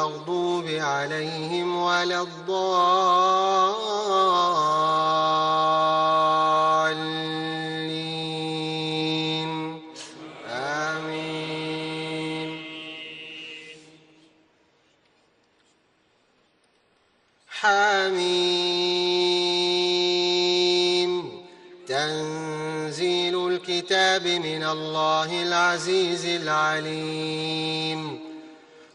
المغضوب عليهم ولا الضالين. آمين. حميم. تنزيل الكتاب من الله العزيز العليم.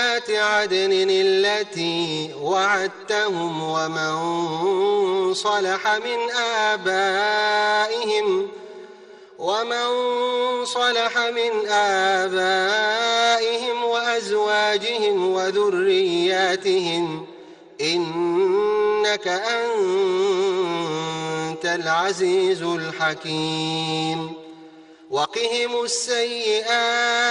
جنات عدن التي وعدتهم ومن صلح من آبائهم ومن صلح من آبائهم وأزواجهم وذرياتهم إنك أنت العزيز الحكيم. وقهم السيئات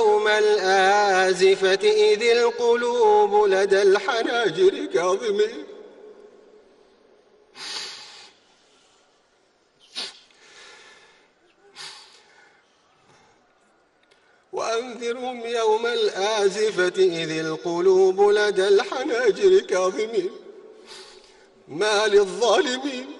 يوم الآزفة إذ القلوب لدى الحناجر كاظمين وأنذرهم يوم الآزفة إذ القلوب لدى الحناجر كاظمين ما للظالمين.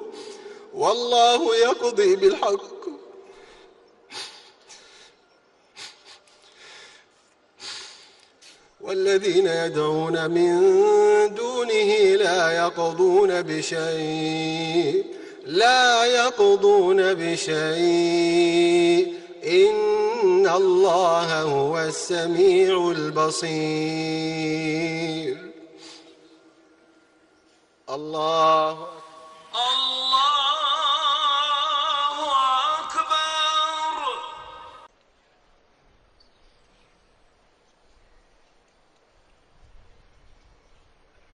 والله يقضي بالحق. والذين يدعون من دونه لا يقضون بشيء لا يقضون بشيء. إن الله هو السميع البصير. الله